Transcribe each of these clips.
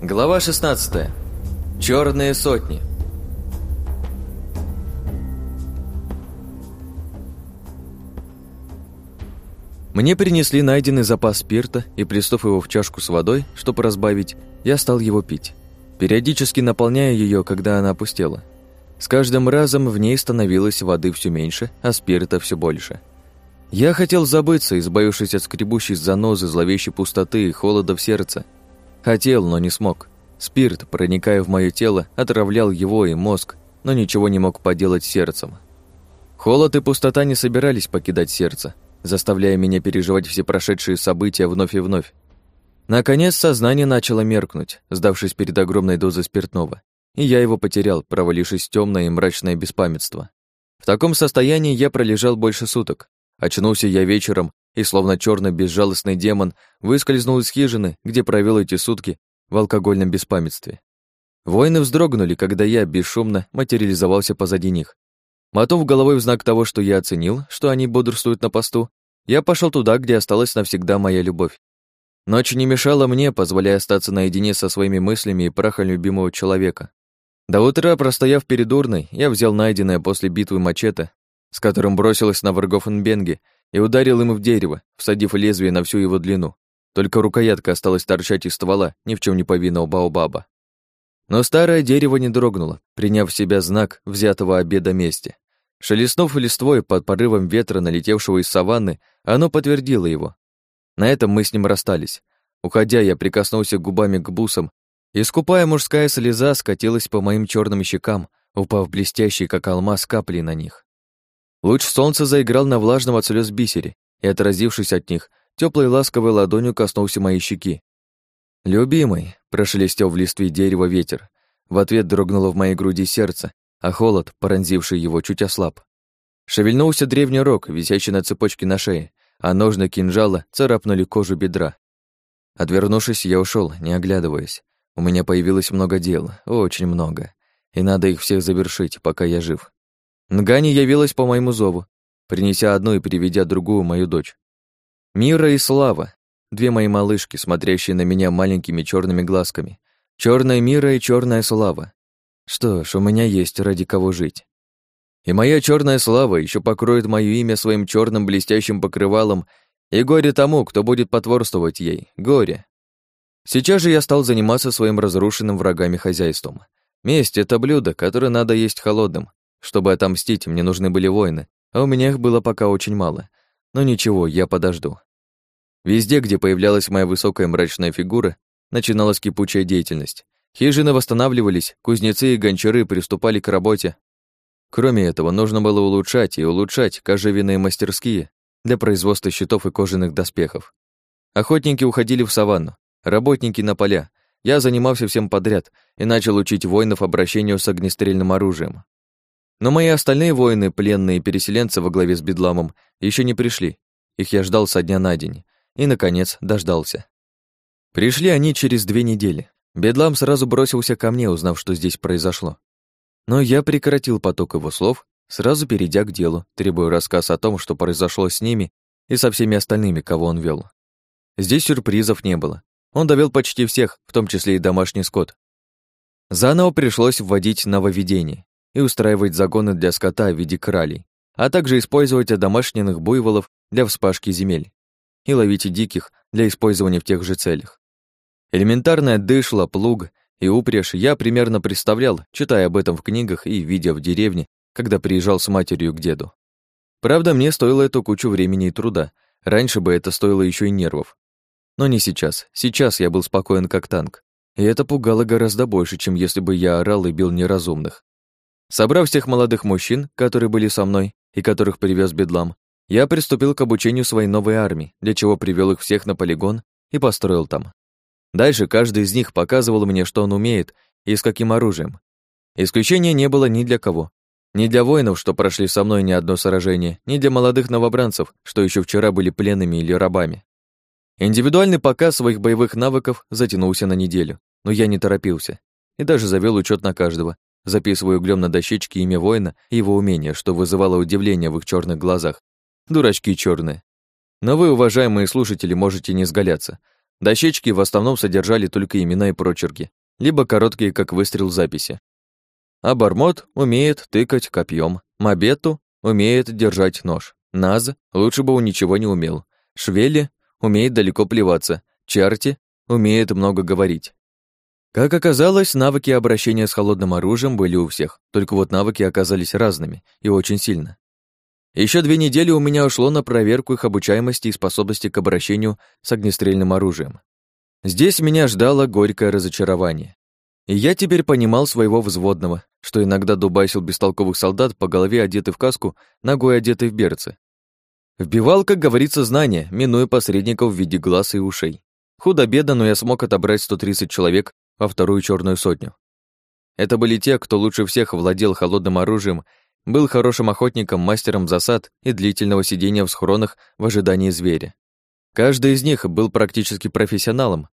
Глава 16. Черные сотни. Мне принесли найденный запас спирта, и, пристав его в чашку с водой, чтобы разбавить, я стал его пить, периодически наполняя ее, когда она опустела. С каждым разом в ней становилось воды все меньше, а спирта все больше. Я хотел забыться, избавившись от скребущей занозы, зловещей пустоты и холода в сердце – Хотел, но не смог. Спирт, проникая в мое тело, отравлял его и мозг, но ничего не мог поделать сердцем. Холод и пустота не собирались покидать сердце, заставляя меня переживать все прошедшие события вновь и вновь. Наконец сознание начало меркнуть, сдавшись перед огромной дозой спиртного, и я его потерял, провалившись в тёмное и мрачное беспамятство. В таком состоянии я пролежал больше суток. Очнулся я вечером и, словно черный безжалостный демон, выскользнул из хижины, где провел эти сутки в алкогольном беспамятстве. Воины вздрогнули, когда я бесшумно материализовался позади них. Мотов головой в знак того, что я оценил, что они бодрствуют на посту, я пошел туда, где осталась навсегда моя любовь. Ночь не мешала мне, позволяя остаться наедине со своими мыслями и прахом любимого человека. До утра, простояв перед урной, я взял найденное после битвы мачете, с которым бросилась на Варгофенбенге, и ударил им в дерево, всадив лезвие на всю его длину. Только рукоятка осталась торчать из ствола ни в чем не повинного Баобаба. Но старое дерево не дрогнуло, приняв в себя знак взятого обеда мести. Шелестнув листвой под порывом ветра, налетевшего из саванны, оно подтвердило его. На этом мы с ним расстались. Уходя, я прикоснулся губами к бусам, и скупая мужская слеза скатилась по моим черным щекам, упав блестящие, как алмаз, капли на них. Луч солнца заиграл на влажном от слез бисере, и, отразившись от них, теплой ласковой ладонью коснулся моей щеки. «Любимый», — прошелестел в листве дерева ветер. В ответ дрогнуло в моей груди сердце, а холод, пронзивший его, чуть ослаб. Шевельнулся древний рог, висящий на цепочке на шее, а ножны кинжала царапнули кожу бедра. Отвернувшись, я ушел, не оглядываясь. У меня появилось много дел, очень много, и надо их всех завершить, пока я жив. Нгани явилась по моему зову, принеся одну и приведя другую мою дочь. Мира и Слава, две мои малышки, смотрящие на меня маленькими черными глазками. Черная Мира и черная Слава. Что ж, у меня есть ради кого жить. И моя черная слава еще покроет мое имя своим черным блестящим покрывалом, и горе тому, кто будет потворствовать ей. Горе. Сейчас же я стал заниматься своим разрушенным врагами хозяйством. Месть — это блюдо, которое надо есть холодным, чтобы отомстить, мне нужны были воины, а у меня их было пока очень мало. Но ничего, я подожду. Везде, где появлялась моя высокая мрачная фигура, начиналась кипучая деятельность. Хижины восстанавливались, кузнецы и гончары приступали к работе. Кроме этого, нужно было улучшать и улучшать кожевенные мастерские для производства щитов и кожаных доспехов. Охотники уходили в саванну, работники на поля. Я занимался всем подряд и начал учить воинов обращению с огнестрельным оружием. Но мои остальные воины, пленные переселенцы во главе с Бедламом, еще не пришли. Их я ждал со дня на день. И, наконец, дождался. Пришли они через две недели. Бедлам сразу бросился ко мне, узнав, что здесь произошло. Но я прекратил поток его слов, сразу перейдя к делу, требуя рассказ о том, что произошло с ними и со всеми остальными, кого он вел. Здесь сюрпризов не было. Он довел почти всех, в том числе и домашний скот. Заново пришлось вводить нововведение и устраивать загоны для скота в виде кралей, а также использовать домашних буйволов для вспашки земель и ловить диких для использования в тех же целях. Элементарная дышла, плуг и упряжь я примерно представлял, читая об этом в книгах и видя в деревне, когда приезжал с матерью к деду. Правда, мне стоило эту кучу времени и труда, раньше бы это стоило еще и нервов. Но не сейчас, сейчас я был спокоен как танк, и это пугало гораздо больше, чем если бы я орал и бил неразумных. Собрав всех молодых мужчин, которые были со мной и которых привез Бедлам, я приступил к обучению своей новой армии, для чего привел их всех на полигон и построил там. Дальше каждый из них показывал мне, что он умеет и с каким оружием. Исключения не было ни для кого. Ни для воинов, что прошли со мной не одно сражение, ни для молодых новобранцев, что еще вчера были пленными или рабами. Индивидуальный показ своих боевых навыков затянулся на неделю, но я не торопился и даже завел учет на каждого, записывая углем на дощечке имя воина и его умения, что вызывало удивление в их черных глазах. Дурачки черные. Но вы, уважаемые слушатели, можете не сгаляться. Дощечки в основном содержали только имена и прочерки, либо короткие, как выстрел, записи. А умеет тыкать копьем, Мабету умеет держать нож, Наз лучше бы он ничего не умел, Швели умеет далеко плеваться, Чарти умеет много говорить. Как оказалось, навыки обращения с холодным оружием были у всех, только вот навыки оказались разными и очень сильно. Еще две недели у меня ушло на проверку их обучаемости и способности к обращению с огнестрельным оружием. Здесь меня ждало горькое разочарование. И я теперь понимал своего взводного, что иногда дубасил бестолковых солдат по голове одетый в каску, ногой одетый в берцы. Вбивал, как говорится, знания, минуя посредников в виде глаз и ушей. Худо-бедно, но я смог отобрать 130 человек во вторую черную сотню. Это были те, кто лучше всех владел холодным оружием, был хорошим охотником, мастером засад и длительного сидения в схронах в ожидании зверя. Каждый из них был практически профессионалом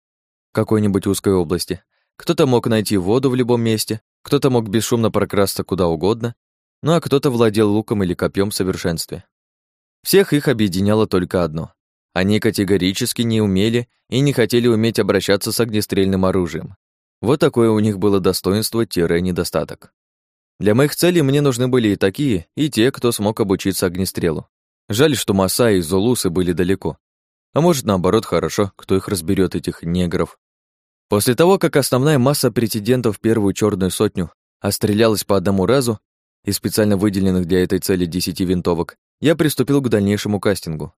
какой-нибудь узкой области. Кто-то мог найти воду в любом месте, кто-то мог бесшумно прокрасться куда угодно, ну а кто-то владел луком или копьем в совершенстве. Всех их объединяло только одно. Они категорически не умели и не хотели уметь обращаться с огнестрельным оружием. Вот такое у них было достоинство-недостаток. Для моих целей мне нужны были и такие, и те, кто смог обучиться огнестрелу. Жаль, что Масаи и Зулусы были далеко. А может, наоборот, хорошо, кто их разберет этих негров. После того, как основная масса претендентов в первую черную сотню отстрелялась по одному разу из специально выделенных для этой цели десяти винтовок, я приступил к дальнейшему кастингу.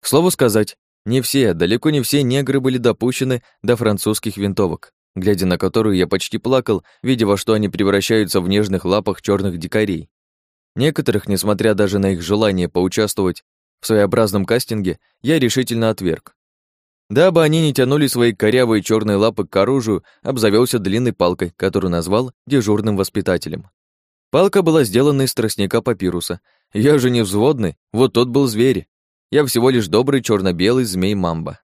К слову сказать, не все, далеко не все негры были допущены до французских винтовок глядя на которую я почти плакал, видя, во что они превращаются в нежных лапах черных дикарей. Некоторых, несмотря даже на их желание поучаствовать в своеобразном кастинге, я решительно отверг. Дабы они не тянули свои корявые черные лапы к оружию, обзавелся длинной палкой, которую назвал дежурным воспитателем. Палка была сделана из тростника папируса. Я же не взводный, вот тот был зверь. Я всего лишь добрый черно белый змей-мамба.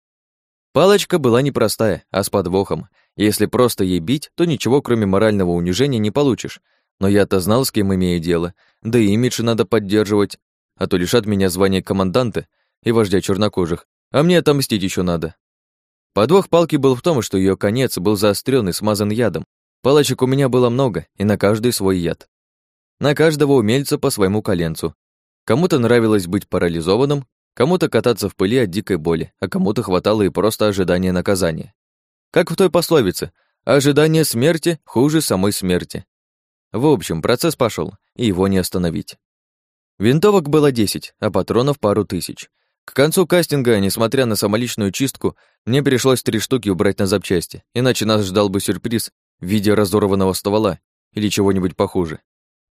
Палочка была непростая, а с подвохом, если просто ей бить, то ничего, кроме морального унижения, не получишь. Но я-то знал, с кем имею дело, да и имидж надо поддерживать, а то лишат меня звания команданта и вождя чернокожих, а мне отомстить еще надо. Подвох палки был в том, что ее конец был заострен и смазан ядом. Палочек у меня было много, и на каждый свой яд. На каждого умельца по своему коленцу. Кому-то нравилось быть парализованным, кому-то кататься в пыли от дикой боли, а кому-то хватало и просто ожидания наказания. Как в той пословице, ожидание смерти хуже самой смерти. В общем, процесс пошел, и его не остановить. Винтовок было 10, а патронов пару тысяч. К концу кастинга, несмотря на самоличную чистку, мне пришлось три штуки убрать на запчасти, иначе нас ждал бы сюрприз в виде разорванного ствола или чего-нибудь похуже.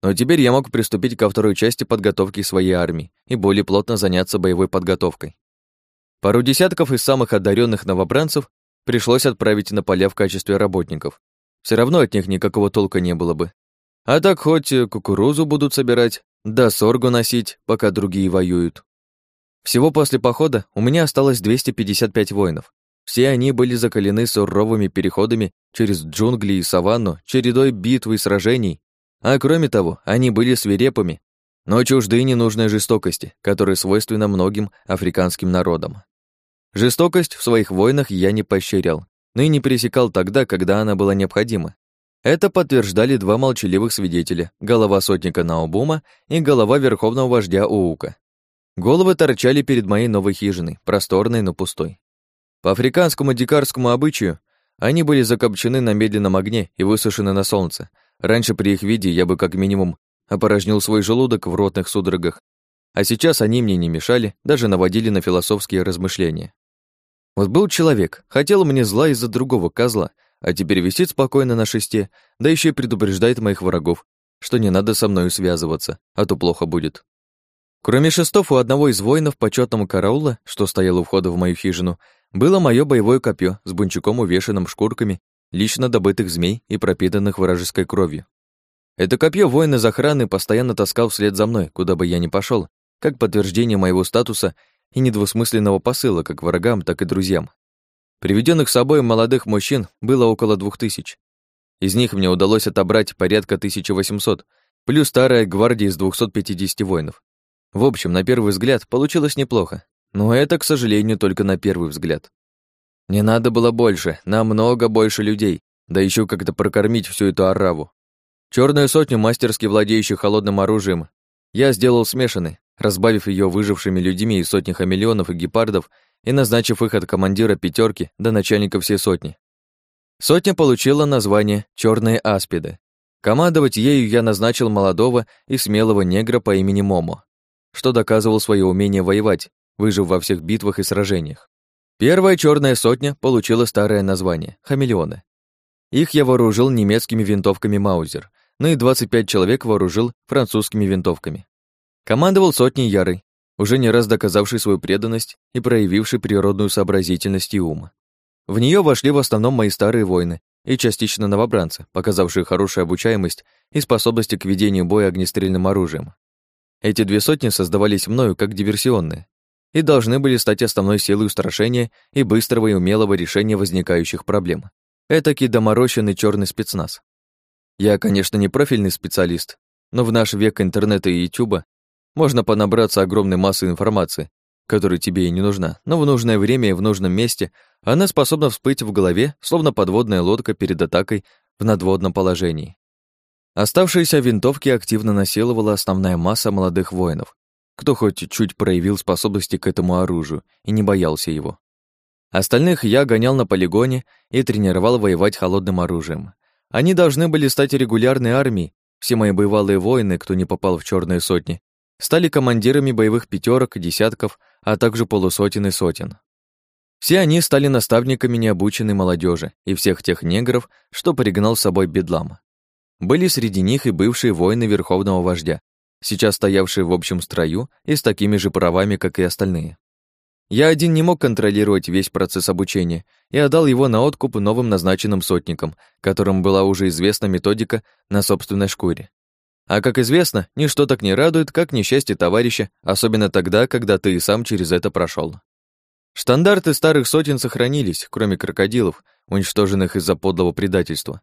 Но теперь я мог приступить ко второй части подготовки своей армии и более плотно заняться боевой подготовкой. Пару десятков из самых одаренных новобранцев пришлось отправить на поля в качестве работников. Все равно от них никакого толка не было бы. А так хоть кукурузу будут собирать, да соргу носить, пока другие воюют. Всего после похода у меня осталось 255 воинов. Все они были закалены суровыми переходами через джунгли и саванну, чередой битв и сражений. А кроме того, они были свирепыми, но чужды ненужной жестокости, которая свойственна многим африканским народам. Жестокость в своих войнах я не поощрял, но и не пересекал тогда, когда она была необходима. Это подтверждали два молчаливых свидетеля, голова сотника Наобума и голова верховного вождя Уука. Головы торчали перед моей новой хижиной, просторной, но пустой. По африканскому дикарскому обычаю они были закопчены на медленном огне и высушены на солнце. Раньше при их виде я бы как минимум опорожнил свой желудок в ротных судорогах, а сейчас они мне не мешали, даже наводили на философские размышления. Вот был человек, хотел мне зла из-за другого козла, а теперь висит спокойно на шесте, да еще и предупреждает моих врагов, что не надо со мною связываться, а то плохо будет. Кроме шестов, у одного из воинов почетного караула, что стоял у входа в мою хижину, было мое боевое копье с бунчуком, увешанным шкурками, лично добытых змей и пропитанных вражеской кровью. Это копье воин из охраны постоянно таскал вслед за мной, куда бы я ни пошел, как подтверждение моего статуса и недвусмысленного посыла как врагам, так и друзьям. Приведенных с собой молодых мужчин было около двух тысяч. Из них мне удалось отобрать порядка 1800, плюс старая гвардия из 250 воинов. В общем, на первый взгляд получилось неплохо, но это, к сожалению, только на первый взгляд. Не надо было больше, намного больше людей, да еще как-то прокормить всю эту ораву. Черную сотню мастерски владеющих холодным оружием я сделал смешанной, разбавив ее выжившими людьми из сотни хамелеонов и гепардов и назначив их от командира пятерки до начальника всей сотни. Сотня получила название «Черные аспиды». Командовать ею я назначил молодого и смелого негра по имени Момо, что доказывал свое умение воевать, выжив во всех битвах и сражениях. Первая черная сотня получила старое название — «Хамелеоны». Их я вооружил немецкими винтовками «Маузер», ну и 25 человек вооружил французскими винтовками. Командовал сотней Ярый, уже не раз доказавший свою преданность и проявивший природную сообразительность и ум. В нее вошли в основном мои старые воины и частично новобранцы, показавшие хорошую обучаемость и способности к ведению боя огнестрельным оружием. Эти две сотни создавались мною как диверсионные и должны были стать основной силой устрашения и быстрого и умелого решения возникающих проблем. Этакий доморощенный черный спецназ. Я, конечно, не профильный специалист, но в наш век интернета и ютуба можно понабраться огромной массы информации, которая тебе и не нужна, но в нужное время и в нужном месте она способна всплыть в голове, словно подводная лодка перед атакой в надводном положении. Оставшиеся винтовки активно насиловала основная масса молодых воинов, кто хоть чуть проявил способности к этому оружию и не боялся его. Остальных я гонял на полигоне и тренировал воевать холодным оружием. Они должны были стать регулярной армией, все мои боевалые воины, кто не попал в черные сотни, стали командирами боевых пятерок, десятков, а также полусотен и сотен. Все они стали наставниками необученной молодежи и всех тех негров, что пригнал с собой бедлам. Были среди них и бывшие воины верховного вождя, сейчас стоявшие в общем строю и с такими же правами, как и остальные. Я один не мог контролировать весь процесс обучения и отдал его на откуп новым назначенным сотникам, которым была уже известна методика на собственной шкуре. А как известно, ничто так не радует, как несчастье товарища, особенно тогда, когда ты и сам через это прошел. Штандарты старых сотен сохранились, кроме крокодилов, уничтоженных из-за подлого предательства.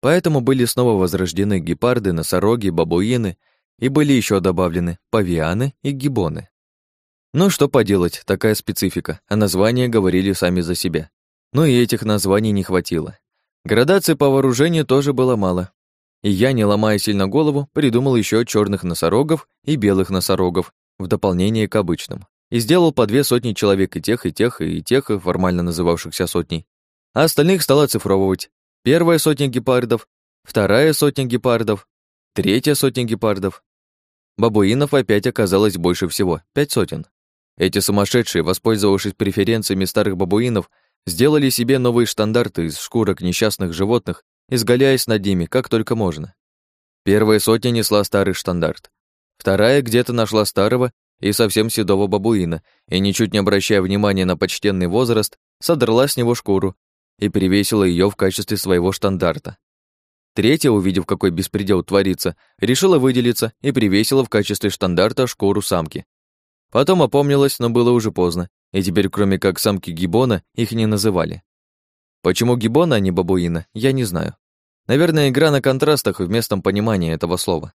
Поэтому были снова возрождены гепарды, носороги, бабуины и были еще добавлены павианы и гибоны. Ну что поделать, такая специфика, а названия говорили сами за себя. Но и этих названий не хватило. Градации по вооружению тоже было мало. И я, не ломая сильно голову, придумал еще черных носорогов и белых носорогов в дополнение к обычным. И сделал по две сотни человек и тех, и тех, и тех, формально называвшихся сотней. А остальных стал оцифровывать. Первая сотня гепардов, вторая сотня гепардов, третья сотня гепардов. Бабуинов опять оказалось больше всего, пять сотен. Эти сумасшедшие, воспользовавшись преференциями старых бабуинов, сделали себе новые штандарты из шкурок несчастных животных, изгаляясь над ними как только можно. Первая сотня несла старый штандарт. Вторая где-то нашла старого и совсем седого бабуина, и, ничуть не обращая внимания на почтенный возраст, содрала с него шкуру и перевесила ее в качестве своего штандарта. Третья, увидев, какой беспредел творится, решила выделиться и привесила в качестве штандарта шкуру самки, Потом опомнилась, но было уже поздно, и теперь, кроме как самки гибона, их не называли. Почему гибона, а не бабуина, я не знаю. Наверное, игра на контрастах в местном понимании этого слова.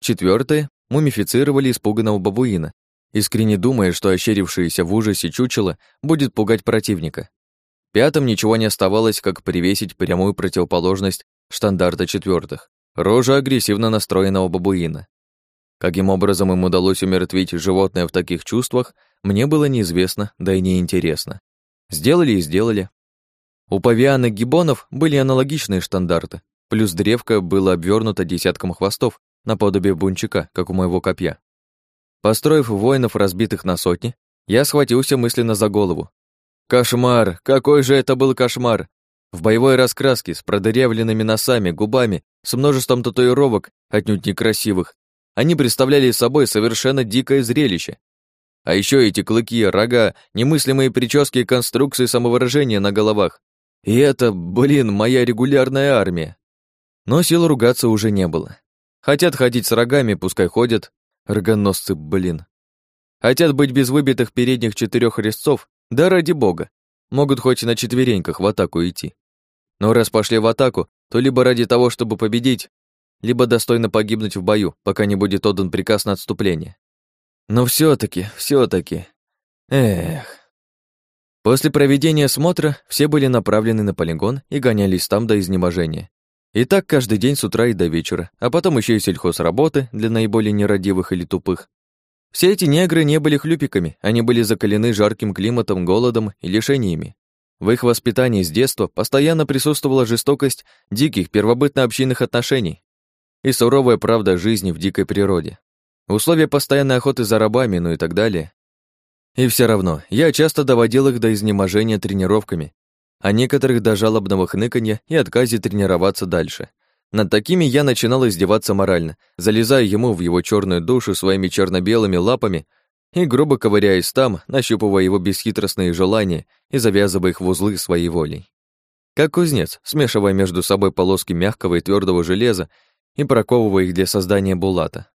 Четвертое мумифицировали испуганного бабуина, искренне думая, что ощерившееся в ужасе чучело будет пугать противника. Пятым ничего не оставалось, как привесить прямую противоположность штандарта четвертых, рожа агрессивно настроенного бабуина. Каким образом им удалось умертвить животное в таких чувствах, мне было неизвестно, да и неинтересно. Сделали и сделали. У павиан и гибонов были аналогичные штандарты, плюс древко было обвернуто десятком хвостов, наподобие бунчика, как у моего копья. Построив воинов, разбитых на сотни, я схватился мысленно за голову. Кошмар! Какой же это был кошмар! В боевой раскраске, с продырявленными носами, губами, с множеством татуировок, отнюдь некрасивых, они представляли собой совершенно дикое зрелище. А еще эти клыки, рога, немыслимые прически и конструкции самовыражения на головах. И это, блин, моя регулярная армия. Но сил ругаться уже не было. Хотят ходить с рогами, пускай ходят. Рогоносцы, блин. Хотят быть без выбитых передних четырех резцов, да ради бога. Могут хоть на четвереньках в атаку идти. Но раз пошли в атаку, то либо ради того, чтобы победить, либо достойно погибнуть в бою, пока не будет отдан приказ на отступление. Но все таки все таки Эх. После проведения смотра все были направлены на полигон и гонялись там до изнеможения. И так каждый день с утра и до вечера, а потом еще и сельхозработы для наиболее нерадивых или тупых. Все эти негры не были хлюпиками, они были закалены жарким климатом, голодом и лишениями. В их воспитании с детства постоянно присутствовала жестокость диких первобытно-общинных отношений и суровая правда жизни в дикой природе. Условия постоянной охоты за рабами, ну и так далее. И все равно, я часто доводил их до изнеможения тренировками, а некоторых до жалобного хныканья и отказе тренироваться дальше. Над такими я начинал издеваться морально, залезая ему в его черную душу своими черно-белыми лапами и грубо ковыряясь там, нащупывая его бесхитростные желания и завязывая их в узлы своей волей. Как кузнец, смешивая между собой полоски мягкого и твердого железа и проковывая их для создания булата.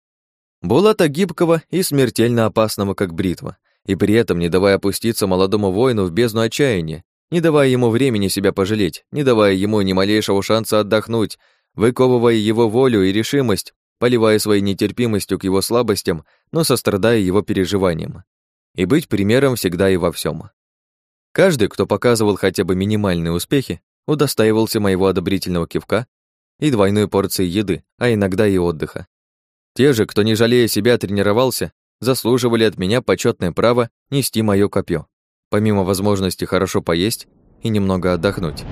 Булата гибкого и смертельно опасного, как бритва — и при этом не давая опуститься молодому воину в бездну отчаяния, не давая ему времени себя пожалеть, не давая ему ни малейшего шанса отдохнуть, выковывая его волю и решимость, поливая своей нетерпимостью к его слабостям, но сострадая его переживаниям. И быть примером всегда и во всем. Каждый, кто показывал хотя бы минимальные успехи, удостаивался моего одобрительного кивка и двойной порции еды, а иногда и отдыха. Те же, кто не жалея себя тренировался, заслуживали от меня почетное право нести моё копье, помимо возможности хорошо поесть и немного отдохнуть.